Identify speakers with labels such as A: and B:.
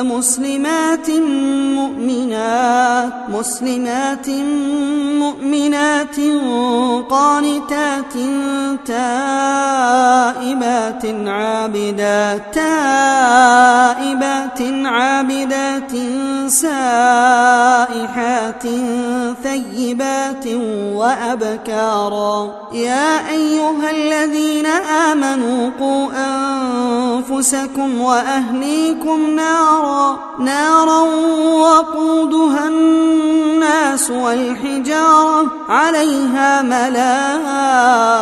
A: مسلمات مؤمنات مسلمات مؤمنات قانتات تائبات عابدات تائبات عابدات سائبات سائحات ثيبات وأبكارا يا أيها الذين آمنوا قوا أنفسكم وأهليكم نارا نارا وقودها الناس والحجارة عليها ملائكة